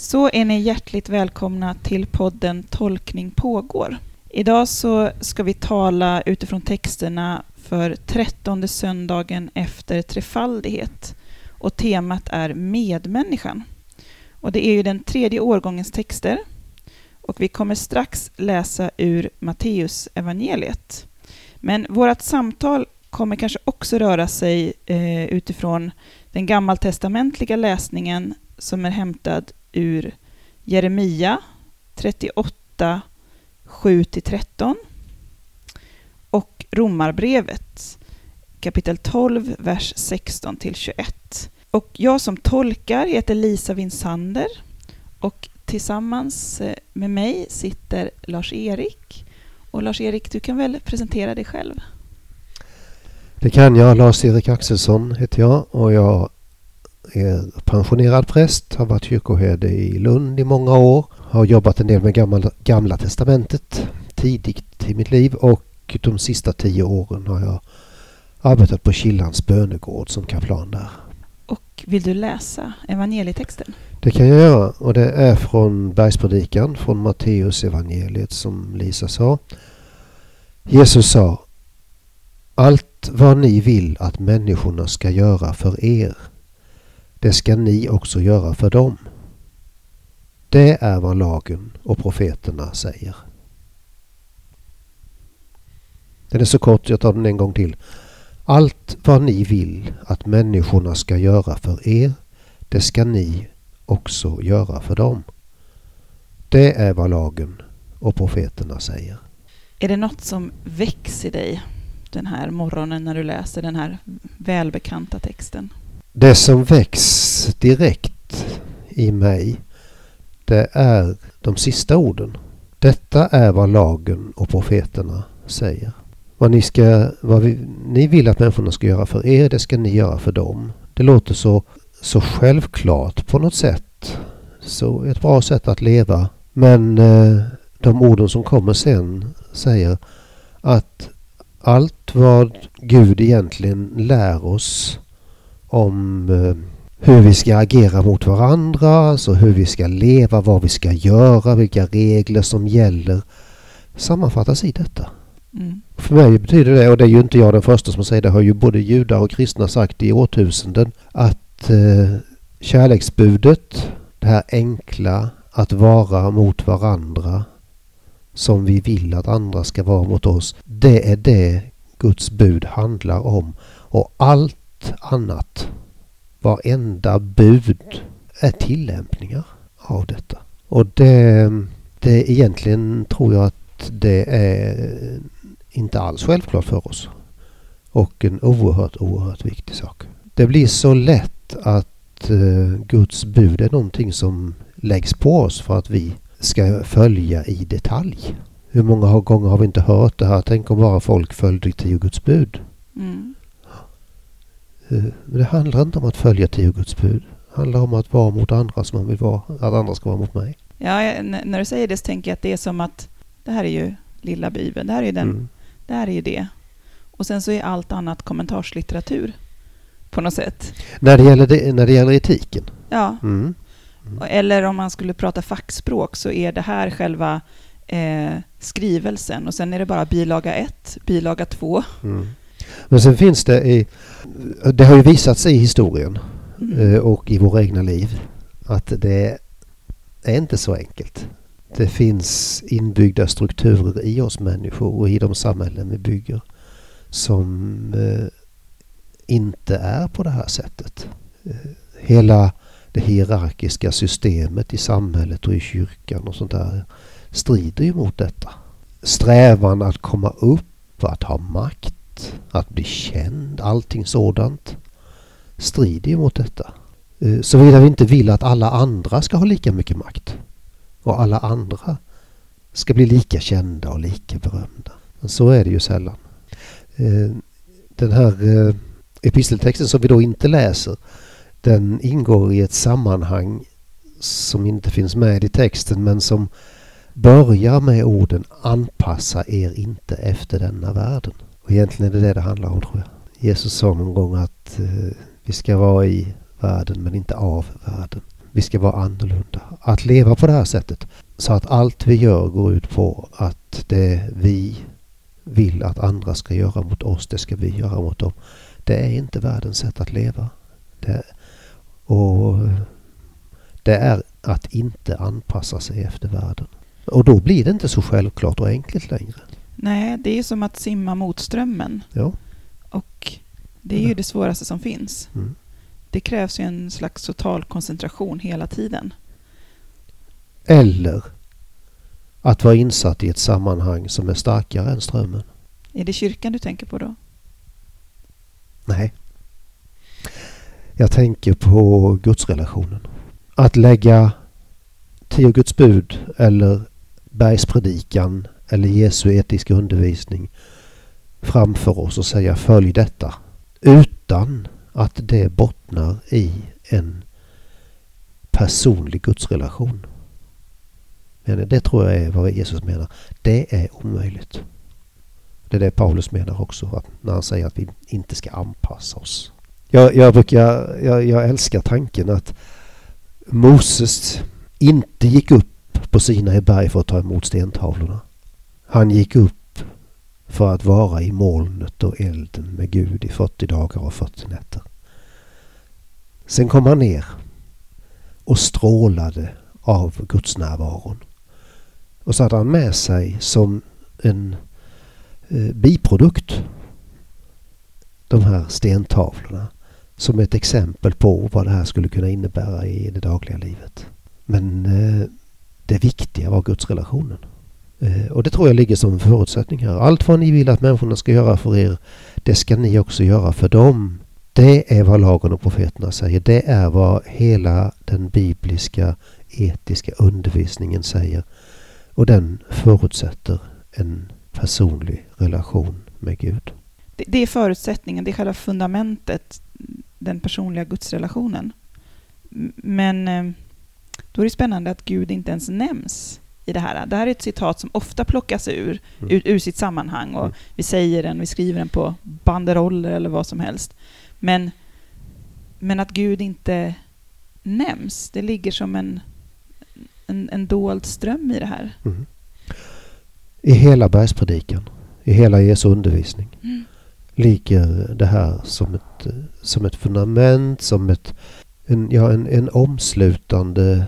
Så är ni hjärtligt välkomna till podden Tolkning pågår. Idag så ska vi tala utifrån texterna för trettonde söndagen efter trefaldighet och temat är medmänniskan. Och det är ju den tredje årgångens texter och vi kommer strax läsa ur Matteus evangeliet. Men vårt samtal kommer kanske också röra sig eh, utifrån den gammaltestamentliga läsningen som är hämtad ur Jeremia 38, 7-13 och Romarbrevet kapitel 12, vers 16-21. Och jag som tolkar heter Lisa Winsander och tillsammans eh, med mig sitter Lars-Erik. Och Lars-Erik, du kan väl presentera dig själv? Det kan jag. Lars-Erik Axelsson heter jag och jag är pensionerad präst, har varit kyrkoherde i Lund i många år. Har jobbat en del med gamla, gamla testamentet tidigt i mitt liv och de sista tio åren har jag arbetat på Killans bönegård som kaplan där. Och vill du läsa evangelietexten? Det kan jag göra och det är från Bergspredikan från Matteus evangeliet som Lisa sa. Jesus sa Allt vad ni vill att människorna ska göra för er det ska ni också göra för dem. Det är vad lagen och profeterna säger. Den är så kort, jag tar den en gång till. Allt vad ni vill att människorna ska göra för er, det ska ni också göra för dem. Det är vad lagen och profeterna säger. Är det något som väcks i dig den här morgonen när du läser den här välbekanta texten? Det som väcks direkt i mig det är de sista orden. Detta är vad lagen och profeterna säger. Vad ni, ska, vad vi, ni vill att människorna ska göra för er, det ska ni göra för dem. Det låter så, så självklart på något sätt. Så ett bra sätt att leva. Men eh, de orden som kommer sen säger att allt vad Gud egentligen lär oss om eh, hur vi ska agera mot varandra, alltså hur vi ska leva, vad vi ska göra, vilka regler som gäller sammanfattas i detta. Mm. För mig betyder det, och det är ju inte jag den första som säger det, har ju både judar och kristna sagt i årtusenden, att eh, kärleksbudet, det här enkla att vara mot varandra som vi vill att andra ska vara mot oss, det är det Guds bud handlar om. Och allt annat, varenda bud är tillämpningar av detta. Och det, det egentligen tror jag att det är inte alls självklart för oss. Och en oerhört, oerhört viktig sak. Det blir så lätt att eh, Guds bud är någonting som läggs på oss för att vi ska följa i detalj. Hur många gånger har vi inte hört det här? Tänk om bara folk följde tio Guds bud. Mm. Eh, men det handlar inte om att följa tio Guds bud. Det handlar om att vara mot andra som man vill vara, att andra ska vara mot mig. Ja, när du säger det så tänker jag att det är som att det här är ju lilla Bibeln, det här är, den, mm. det, här är ju det. Och sen så är allt annat kommentarslitteratur på något sätt. När det gäller, det, när det gäller etiken? Ja. Mm. Mm. Eller om man skulle prata fackspråk så är det här själva eh, skrivelsen och sen är det bara bilaga 1, bilaga 2. Mm. Men sen finns det i... Det har ju visat sig i historien mm. Eh, och i våra egna liv att det är inte så enkelt. Det finns inbyggda strukturer i oss människor och i de samhällen vi bygger som eh, inte är på det här sättet. Eh, hela det hierarkiska systemet i samhället och i kyrkan och sånt där strider ju mot detta. Strävan att komma upp, att ha makt att bli känd, allting sådant strider ju mot detta. Eh, såvida vi inte vill att alla andra ska ha lika mycket makt och alla andra ska bli lika kända och lika berömda. Men så är det ju sällan. Eh, den här eh, episteltexten som vi då inte läser den ingår i ett sammanhang som inte finns med i texten men som börjar med orden anpassa er inte efter denna världen. Och egentligen är det det det handlar om tror jag. Jesus sa någon gång att eh, vi ska vara i världen men inte av världen. Vi ska vara annorlunda. Att leva på det här sättet så att allt vi gör går ut på att det vi vill att andra ska göra mot oss, det ska vi göra mot dem. Det är inte världens sätt att leva. Det, och det är att inte anpassa sig efter världen. Och då blir det inte så självklart och enkelt längre. Nej, det är som att simma mot strömmen. Ja. Och det är ju det svåraste som finns. Mm. Det krävs ju en slags total koncentration hela tiden. Eller att vara insatt i ett sammanhang som är starkare än strömmen. Är det kyrkan du tänker på då? Nej. Jag tänker på gudsrelationen. Att lägga tio Guds bud eller bergspredikan eller Jesu etiska undervisning framför oss och säga följ detta. Utan att det bottnar i en personlig gudsrelation. Men det tror jag är vad Jesus menar. Det är omöjligt. Det är det Paulus menar också att när han säger att vi inte ska anpassa oss. Jag, jag, brukar, jag, jag älskar tanken att Moses inte gick upp på Sinai berg för att ta emot stentavlorna. Han gick upp för att vara i molnet och elden med Gud i 40 dagar och 40 nätter. Sen kom han ner och strålade av Guds närvaron. Och så hade han med sig som en eh, biprodukt de här stentavlorna som ett exempel på vad det här skulle kunna innebära i det dagliga livet. Men eh, det viktiga var gudsrelationen. relationen. Eh, och det tror jag ligger som en förutsättning här. Allt vad ni vill att människorna ska göra för er, det ska ni också göra för dem. Det är vad lagen och profeterna säger. Det är vad hela den bibliska etiska undervisningen säger. Och den förutsätter en personlig relation med Gud. Det, är förutsättningen, det är själva fundamentet, den personliga gudsrelationen. Men eh, då är det spännande att Gud inte ens nämns i det här. Det här är ett citat som ofta plockas ur, Mm. ur, ur sitt sammanhang och Mm. vi säger den, vi skriver den på banderoller eller vad som helst. Men, men att Gud inte nämns, det ligger som en, en, en dold ström i det här. Mm. I hela bergspredikan, i hela Jesu undervisning Mm. ligger det här som ett, som ett fundament, som ett, en, ja, en, en, omslutande,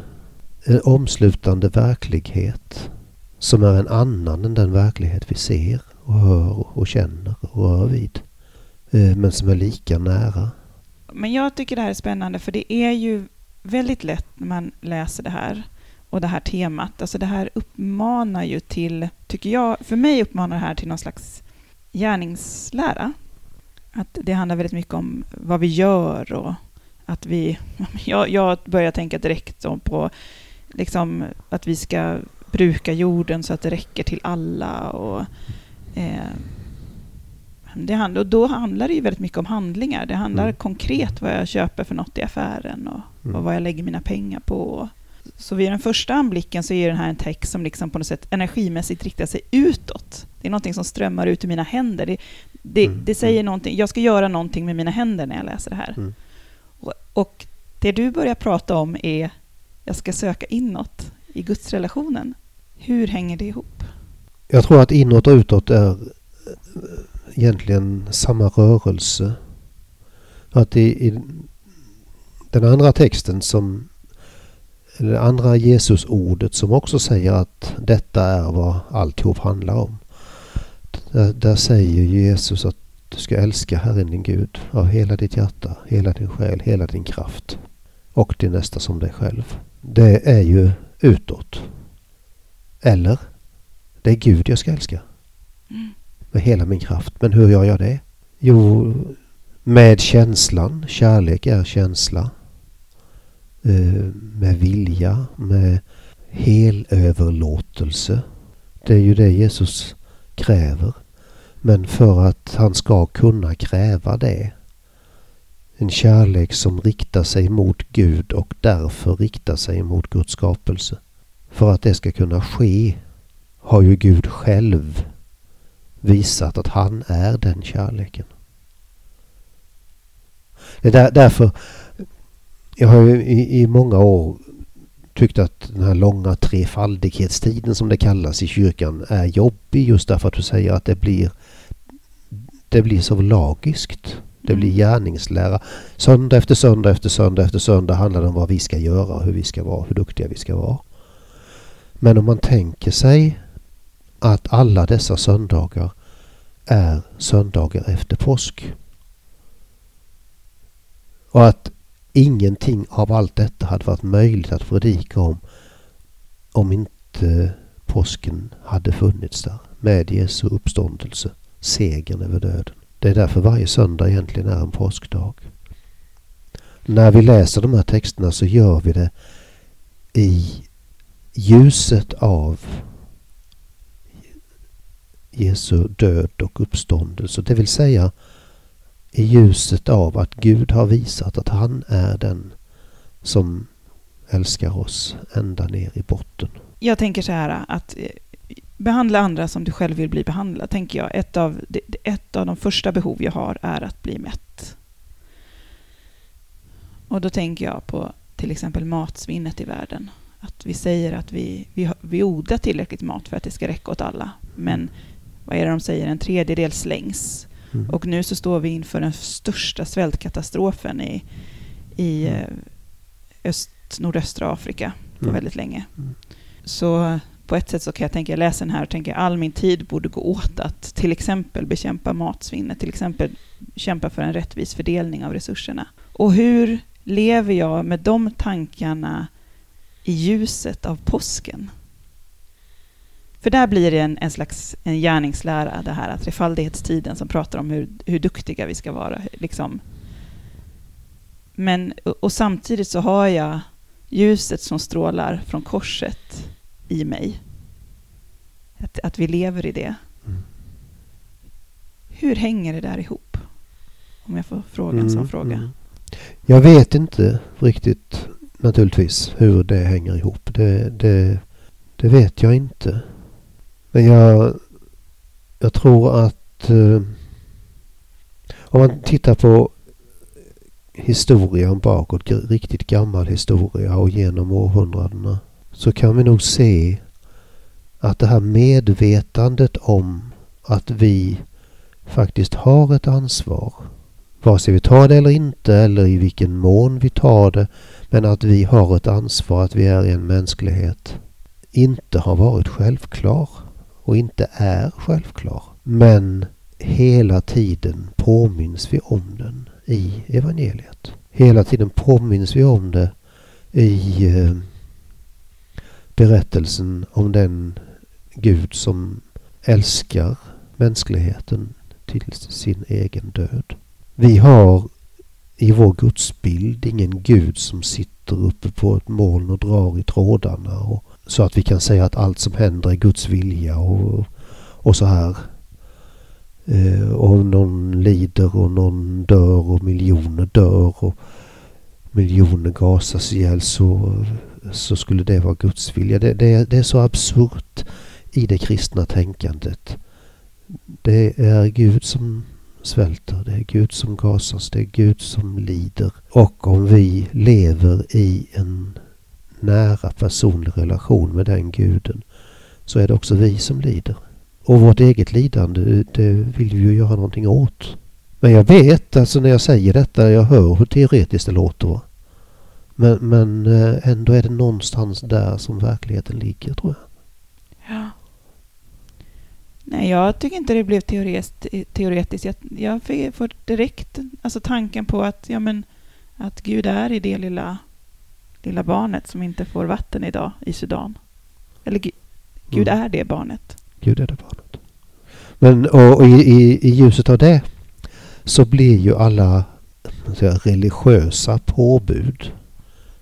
en omslutande verklighet som är en annan än den verklighet vi ser och hör och känner och rör vid. Eh, men som är lika nära. Men jag tycker det här är spännande för det är ju väldigt lätt när man läser det här och det här temat. Alltså det här uppmanar ju till, tycker jag, för mig uppmanar det här till någon slags gärningslära. Att det handlar väldigt mycket om vad vi gör och att vi... Jag, jag börjar tänka direkt på liksom att vi ska bruka jorden så att det räcker till alla och eh, det handlar, och då handlar det ju väldigt mycket om handlingar. Det handlar Mm. konkret vad jag köper för något i affären och, Mm. och vad jag lägger mina pengar på. Så vid den första anblicken så är den här en text som liksom på något sätt energimässigt riktar sig utåt. Det är någonting som strömmar ut ur mina händer. Det, det, Mm. det säger Mm. någonting. Jag ska göra någonting med mina händer när jag läser det här. Mm. Och, och det du börjar prata om är jag ska söka inåt i gudsrelationen. Hur hänger det ihop? Jag tror att inåt och utåt är eh, egentligen samma rörelse. Att i, i den andra texten som eller det andra Jesusordet som också säger att detta är vad alltihop handlar om. Där, där säger Jesus att du ska älska Herren din Gud av hela ditt hjärta, hela din själ, hela din kraft och din nästa som dig själv. Det är ju utåt. Eller? Det är Gud jag ska älska Mm. med hela min kraft. Men hur gör jag det? Jo, med känslan. Kärlek är känsla. Eh, Med vilja, med helöverlåtelse. Det är ju det Jesus kräver. Men för att han ska kunna kräva det en kärlek som riktar sig mot Gud och därför riktar sig mot Guds skapelse. För att det ska kunna ske har ju Gud själv visat att han är den kärleken. Det är där, därför Jag har ju i, i många år tyckt att den här långa trefaldighetstiden som det kallas i kyrkan är jobbig just därför att du säger att det blir det blir så lagiskt. Det blir gärningslära. Söndag efter söndag efter söndag efter söndag handlar det om vad vi ska göra, hur vi ska vara, hur duktiga vi ska vara. Men om man tänker sig att alla dessa söndagar är söndagar efter påsk. Och att ingenting av allt detta hade varit möjligt att predika om om inte påsken hade funnits där med Jesu uppståndelse, segern över döden. Det är därför varje söndag egentligen är en påskdag. När vi läser de här texterna så gör vi det i ljuset av Jesu död och uppståndelse. Det vill säga i ljuset av att Gud har visat att han är den som älskar oss ända ner i botten. Jag tänker så här att eh, behandla andra som du själv vill bli behandlad, tänker jag. Ett av, ett av de första behov jag har är att bli mätt. Och då tänker jag på till exempel matsvinnet i världen. Att vi säger att vi, vi, vi odlar tillräckligt mat för att det ska räcka åt alla. Men vad är det de säger? En tredjedel slängs. Mm. Och nu så står vi inför den största svältkatastrofen i, i Mm. eh, öst, nordöstra Afrika på Mm. väldigt länge. Mm. Så på ett sätt så kan jag tänka, jag läser den här och tänker all min tid borde gå åt att till exempel bekämpa matsvinnet, till exempel kämpa för en rättvis fördelning av resurserna. Och hur lever jag med de tankarna i ljuset av påsken? För där blir det en, en slags en gärningslära, det här att trefaldighetstiden som pratar om hur, hur duktiga vi ska vara. Liksom. Men, och samtidigt så har jag ljuset som strålar från korset i mig. Att, att vi lever i det. Mm. Hur hänger det där ihop? Om jag får fråga en Mm, sån fråga. mm. Jag vet inte riktigt naturligtvis hur det hänger ihop. Det, det, det vet jag inte. Men jag, jag tror att eh, om man tittar på historien bakåt, riktigt gammal historia och genom århundradena så kan vi nog se att det här medvetandet om att vi faktiskt har ett ansvar vare sig vi tar det eller inte eller i vilken mån vi tar det men att vi har ett ansvar, att vi är en mänsklighet inte har varit självklar och inte är självklar. Men hela tiden påminns vi om den i evangeliet. Hela tiden påminns vi om det i eh, berättelsen om den Gud som älskar mänskligheten till sin egen död. Vi har i vår gudsbild ingen Gud som sitter uppe på ett moln och drar i trådarna och, så att vi kan säga att allt som händer är Guds vilja och, och så här. Eh, och någon lider och någon dör och miljoner dör och miljoner gasas ihjäl så, så skulle det vara Guds vilja. Det, det, det är så absurt i det kristna tänkandet. Det är Gud som svälter, det är Gud som gasas, det är Gud som lider. Och om vi lever i en nära personlig relation med den guden så är det också vi som lider. Och vårt eget lidande, det vill vi ju göra någonting åt. Men jag vet, alltså när jag säger detta, jag hör hur teoretiskt det låter. Men, men eh, ändå är det någonstans där som verkligheten ligger tror jag. Ja. Nej, jag tycker inte det blev teoretiskt. teoretiskt. Jag, jag får direkt alltså tanken på att, ja, men, att Gud är i det lilla, lilla barnet som inte får vatten idag i Sudan. Eller Gud, Gud Mm. är det barnet. Gud är det barnet. Men och, och i, i, i ljuset av det så blir ju alla säga, religiösa påbud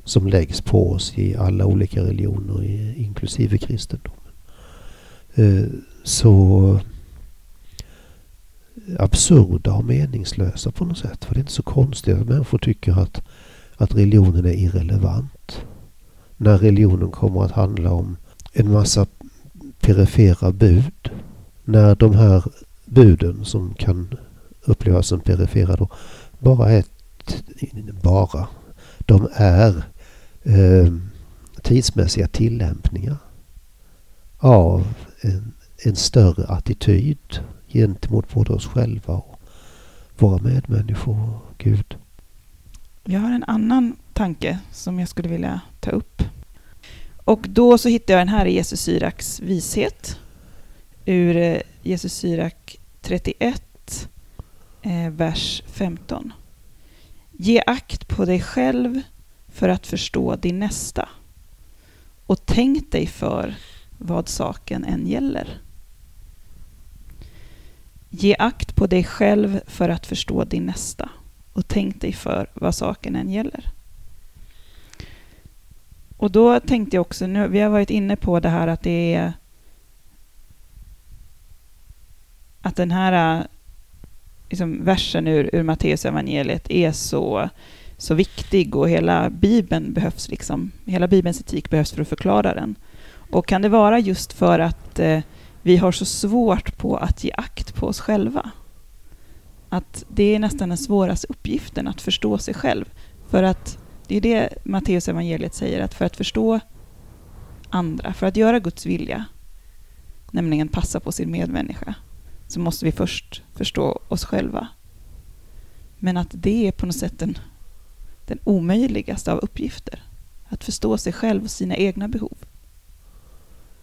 som läggs på oss i alla olika religioner, inklusive kristendomen. Eh, så absurda och meningslösa på något sätt. För det är inte så konstigt att människor tycker att, att religionen är irrelevant. När religionen kommer att handla om en massa perifera bud. När de här buden som kan upplevas som perifera då bara är bara de är eh, tidsmässiga tillämpningar av en, en större attityd gentemot både oss själva och våra medmänniskor och Gud. Jag har en annan tanke som jag skulle vilja ta upp. Och då så hittade jag den här i Jesus Syraks vishet ur Jesus Syrak 31, eh, vers 15. Ge akt på dig själv för att förstå din nästa och tänk dig för vad saken än gäller. Ge akt på dig själv för att förstå din nästa och tänk dig för vad saken än gäller. Och då tänkte jag också, nu, vi har varit inne på det här att det är att den här eh, liksom, versen ur, ur Matteus evangeliet är så, så viktig och hela Bibeln behövs liksom, hela Bibelns etik behövs för att förklara den. Och kan det vara just för att eh, vi har så svårt på att ge akt på oss själva? Att det är nästan den svåraste uppgiften, att förstå sig själv. För att det är det Matteus evangeliet säger, att för att förstå andra, för att göra Guds vilja, nämligen passa på sin medmänniska, så måste vi först förstå oss själva. Men att det är på något sätt en den omöjligaste av uppgifter. Att förstå sig själv och sina egna behov.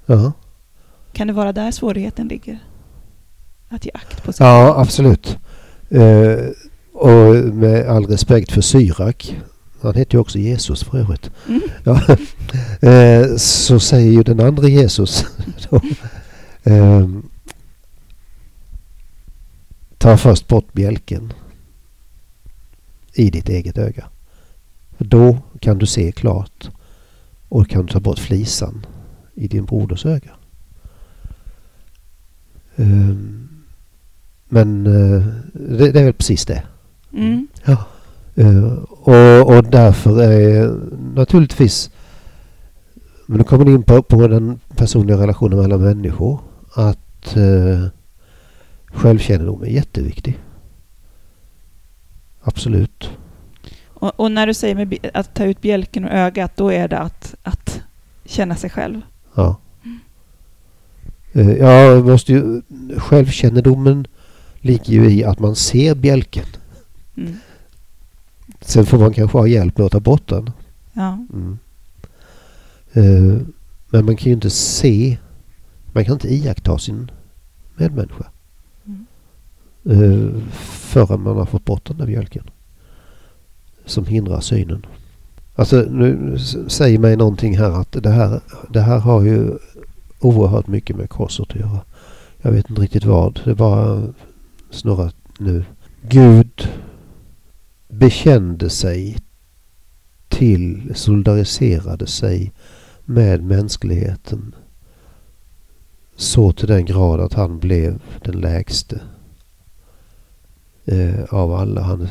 Ja. Kan det vara där svårigheten ligger? Att ge akt på sig Ja, absolut. Eh, och med all respekt för Syrak, han heter ju också Jesus för övrigt. Mm. Ja, eh, så säger ju den andra Jesus då, eh, Ta först bort bjälken i ditt eget öga. Då kan du se klart och kan ta bort flisan i din broders öga. Um, men uh, det, det, är väl precis det. Mm. Ja. Uh, och, och därför är naturligtvis men då kommer in på, på den personliga relationen mellan människor. Att uh, självkännedom är jätteviktig. Absolut. Och, och, när du säger med att ta ut bjälken ur ögat, då är det att, att känna sig själv? Ja. Mm. Ja, måste ju, självkännedomen ligger ju i att man ser bjälken. Mm. Sen får man kanske ha hjälp med att ta bort den. Ja. Mm. Uh, men man kan ju inte se, man kan inte iaktta sin medmänniska. Mm. Uh, förrän man har fått bort den där bjälken. Som hindrar synen. Alltså nu säger mig någonting här att det här, det här har ju oerhört mycket med korset att göra. Jag vet inte riktigt vad. Det bara snurrar nu. Gud bekände sig till, solidariserade sig med mänskligheten så till den grad att han blev den lägste eh, av alla. Han,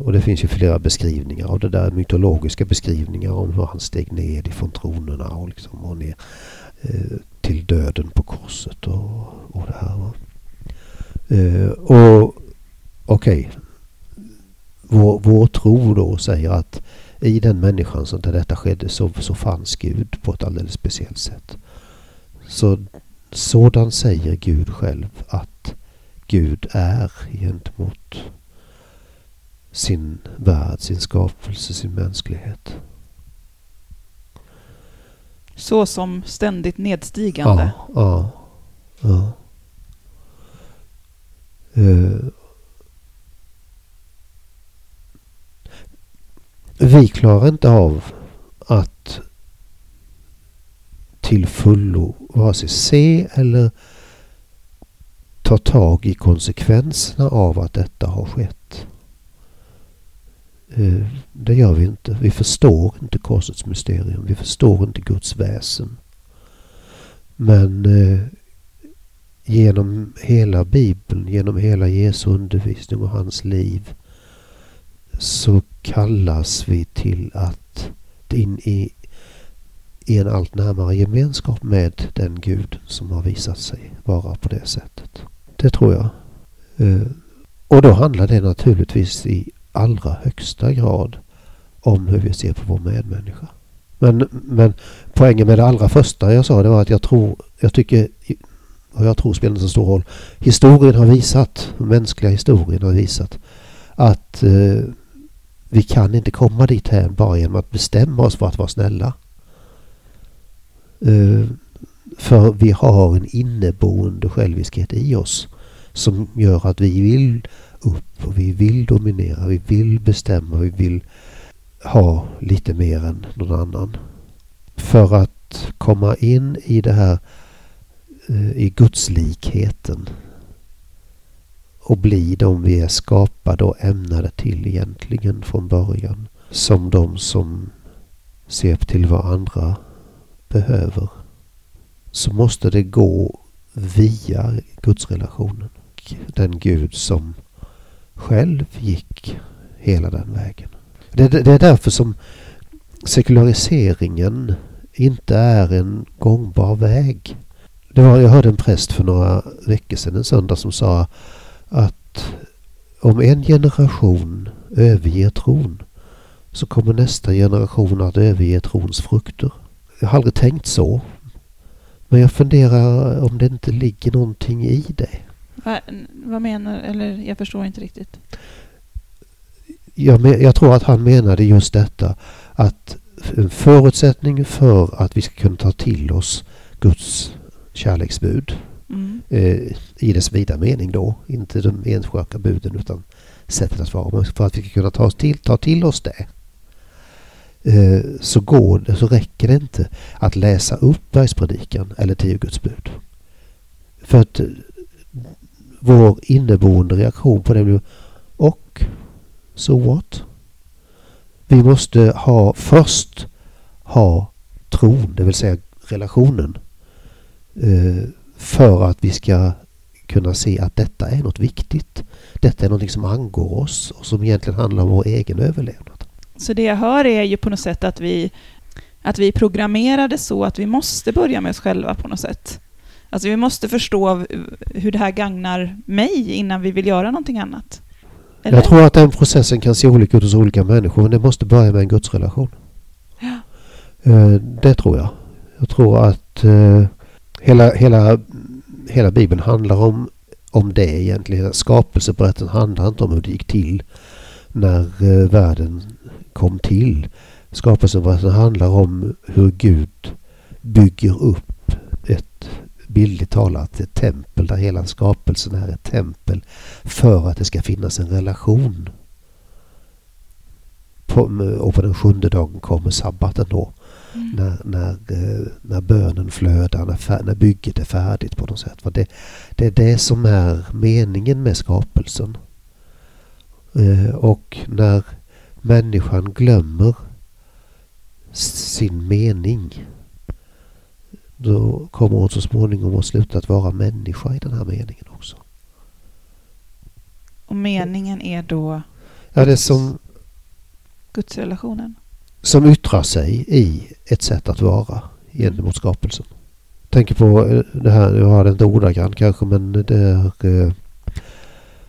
och det finns ju flera beskrivningar av det där, mytologiska beskrivningar om hur han steg ner ifrån tronerna och, liksom, och ner eh, till döden på korset och, och det här. Eh, och okej, okay. vår, vår tro då säger att i den människan som där detta skedde så, så fanns Gud på ett alldeles speciellt sätt. Så sådan säger Gud själv att Gud är gentemot sin värld, sin skapelse, sin mänsklighet. Så som ständigt nedstigande? Ja. ja, ja. Uh, vi klarar inte av att till fullo vare sig se eller ta tag i konsekvenserna av att detta har skett. Eh, det gör vi inte. Vi förstår inte korsets mysterium. Vi förstår inte Guds väsen. Men eh, genom hela Bibeln, genom hela Jesu undervisning och hans liv så kallas vi till att in i, i en allt närmare gemenskap med den Gud som har visat sig vara på det sättet. Det tror jag. Eh, och då handlar det naturligtvis i allra högsta grad om hur vi ser på vår medmänniska. Men, men poängen med det allra första jag sa det var att jag tror, jag tycker, och jag tror spelar inte så stor roll, historien har visat, den mänskliga historien har visat att eh, vi kan inte komma dit här bara genom att bestämma oss för att vara snälla. Eh, för vi har en inneboende själviskhet i oss som gör att vi vill upp och vi vill dominera, vi vill bestämma, vi vill ha lite mer än någon annan. För att komma in i det här eh, i gudslikheten och bli de vi är skapade och ämnade till egentligen från början. Som de som ser till vad andra behöver. Så måste det gå via gudsrelationen. Den Gud som själv gick hela den vägen. Det, det, det är därför som sekulariseringen inte är en gångbar väg. Det var, jag hörde en präst för några veckor sedan en söndag som sa att om en generation överger tron så kommer nästa generation att överge trons frukter. Jag har aldrig tänkt så. Men jag funderar om det inte ligger någonting i det. Va, vad menar Eller jag förstår inte riktigt. Jag, jag tror att han menade just detta att en förutsättning för att vi ska kunna ta till oss Guds kärleksbud mm. eh, i dess vida mening då, inte de enstaka buden utan sättet att vara. Men för att vi ska kunna ta till, ta till oss det eh, så, går det, så räcker det inte att läsa upp bergspredikan eller tio Guds bud. För att vår inneboende reaktion på det blir och so what? Vi måste ha först ha tron, det vill säga relationen. Eh, för att vi ska kunna se att detta är något viktigt. Detta är något som angår oss och som egentligen handlar om vår egen överlevnad. Så det jag hör är ju på något sätt att vi, att vi är programmerade så att vi måste börja med oss själva på något sätt. Alltså vi måste förstå hur det här gagnar mig innan vi vill göra någonting annat. Eller? Jag tror att den processen kan se olika ut hos olika människor, men det måste börja med en gudsrelation. Ja. Eh, det tror jag. Jag tror att eh, hela, hela, hela Bibeln handlar om, om det egentligen. Skapelseberättelsen handlar inte om hur det gick till när eh, världen kom till. Skapelseberättelsen handlar om hur Gud bygger upp ett bildligt talat ett tempel där hela skapelsen är ett tempel för att det ska finnas en relation. På, och på den sjunde dagen kommer sabbaten då. Mm. När, när, eh, när bönen flödar, när, när bygget är färdigt på något sätt. Det, det är det som är meningen med skapelsen. Eh, och när människan glömmer sin mening då kommer hon så småningom att sluta att vara människa i den här meningen också. Och meningen är då? Ja, det som... Gudsrelationen? Som yttrar sig i ett sätt att vara gentemot skapelsen. Tänker på eh, det här, jag har det inte ordagrant kanske, men det är eh,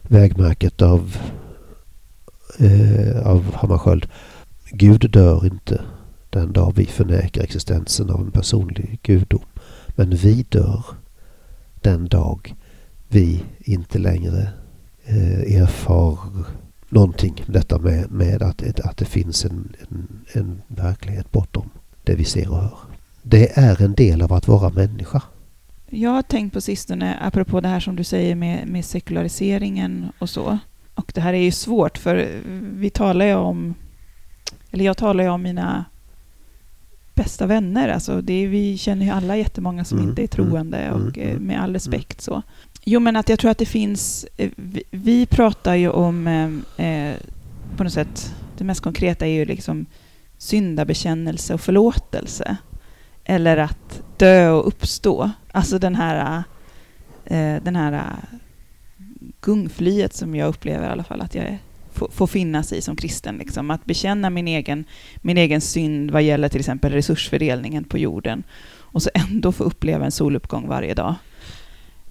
vägmärket av, eh, av Hammarskjöld. Gud dör inte den dag vi förnekar existensen av en personlig gudom. Men vi dör den dag vi inte längre eh, erfar någonting. Detta med, med att, att det finns en, en, en verklighet bortom det vi ser och hör. Det är en del av att vara människa. Jag har tänkt på sistone, apropå det här som du säger med, med sekulariseringen och så. Och det här är ju svårt, för vi talar ju om, eller jag talar ju om mina bästa vänner. Alltså det, vi känner ju alla jättemånga som mm, inte är mm, troende mm, och mm, med all respekt så. Jo, men att jag tror att det finns... Eh, vi, vi pratar ju om, eh, eh, på något sätt, det mest konkreta är ju liksom syndabekännelse och förlåtelse. Eller att dö och uppstå. Alltså den här, eh, den här gungflyet som jag upplever i alla fall att jag är få, finnas i som kristen. Liksom. Att bekänna min egen, min egen synd vad gäller till exempel resursfördelningen på jorden och så ändå få uppleva en soluppgång varje dag.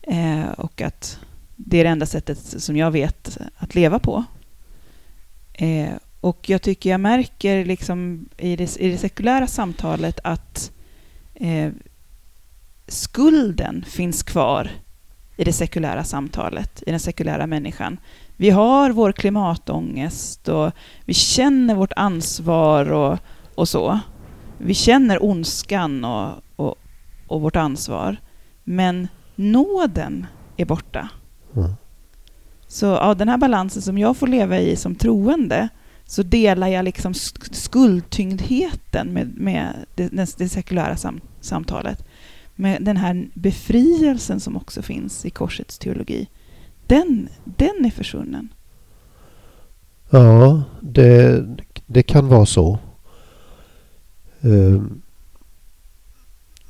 Eh, och att det är det enda sättet som jag vet att leva på. Eh, Och jag tycker jag märker liksom i, det, i det sekulära samtalet att eh, skulden finns kvar i det sekulära samtalet, i den sekulära människan. Vi har vår klimatångest och vi känner vårt ansvar och, och så. Vi känner ondskan och, och, och vårt ansvar. Men nåden är borta. Mm. Så av den här balansen som jag får leva i som troende så delar jag liksom skuldtyngdheten med, med det, det sekulära sam, samtalet. Med den här befrielsen som också finns i korsets teologi. Den, den är försvunnen. Ja, det, det kan vara så. Uh,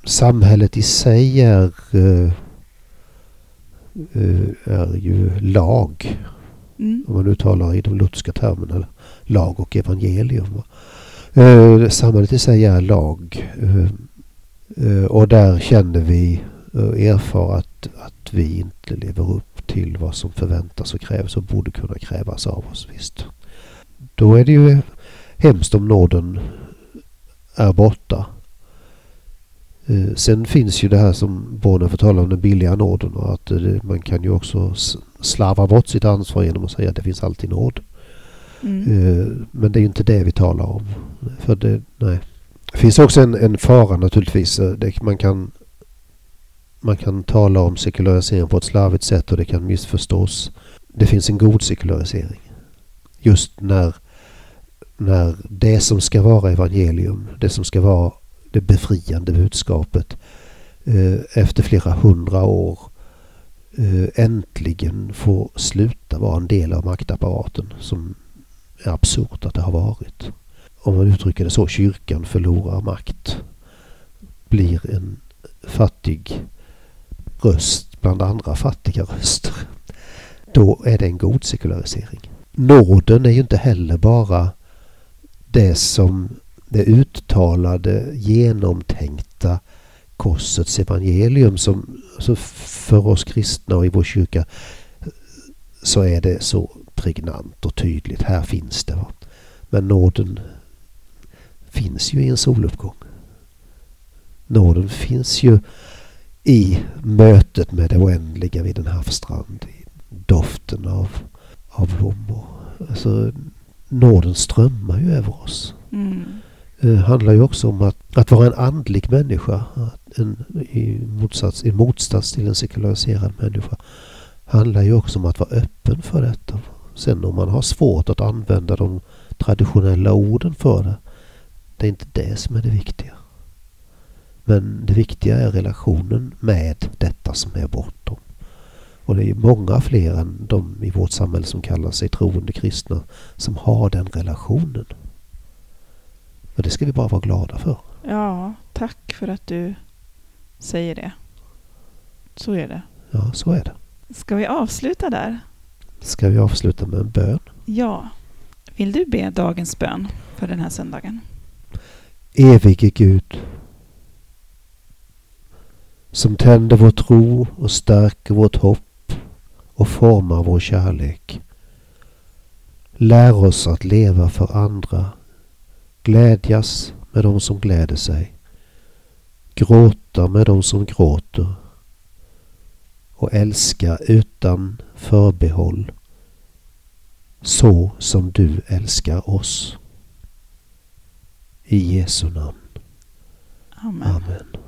samhället i sig är, uh, uh, är ju lag. Mm. Om man nu talar i de lutherska termerna. Lag och evangelium. samhället i sig är lag. och där känner vi och erfar att, att vi inte lever upp till vad som förväntas och krävs och borde kunna krävas av oss. Visst. Då är det ju hemskt om nåden är borta. Eh, sen finns ju det här som Bonner får tala om den billiga nåden och att man kan ju också slarva bort sitt ansvar genom att säga att det finns alltid nåd. Mm. Eh, men det är ju inte det vi talar om. För det, nej. det finns också en, en fara naturligtvis. Eh, det, man, kan, man kan tala om sekularisering på ett slarvigt sätt och det kan missförstås. Det finns en god sekularisering. Just när när det som ska vara evangelium, det som ska vara det befriande budskapet eh, efter flera hundra år eh, äntligen får sluta vara en del av maktapparaten som är absurt att det har varit. Om man uttrycker det så, kyrkan förlorar makt. Blir en fattig röst bland andra fattiga röster. Då är det en god sekularisering. Nåden är ju inte heller bara det som det uttalade, genomtänkta korsets evangelium som alltså för oss kristna och i vår kyrka så är det så pregnant och tydligt. Här finns det. Va? Men nåden finns ju i en soluppgång. Nåden finns ju i mötet med det oändliga vid en havsstrand. I doften av, av blommor. Alltså, nåden strömmar ju över oss. Mm. Det handlar ju också om att, att vara en andlig människa. En, i, motsats, I motsats till en sekulariserad människa. handlar ju också om att vara öppen för detta. Sen om man har svårt att använda de traditionella orden för det. Det är inte det som är det viktiga. Men det viktiga är relationen med detta som är bortom. Och det är många fler än de i vårt samhälle som kallar sig troende kristna som har den relationen. Och det ska vi bara vara glada för. Ja, tack för att du säger det. Så är det. Ja, så är det. Ska vi avsluta där? Ska vi avsluta med en bön? Ja. Vill du be dagens bön för den här söndagen? Evige Gud som tänder vår tro och stärker vårt hopp och formar vår kärlek. Lär oss att leva för andra, glädjas med dem som gläder sig, gråta med dem som gråter och älska utan förbehåll så som du älskar oss. I Jesu namn. Amen. Amen.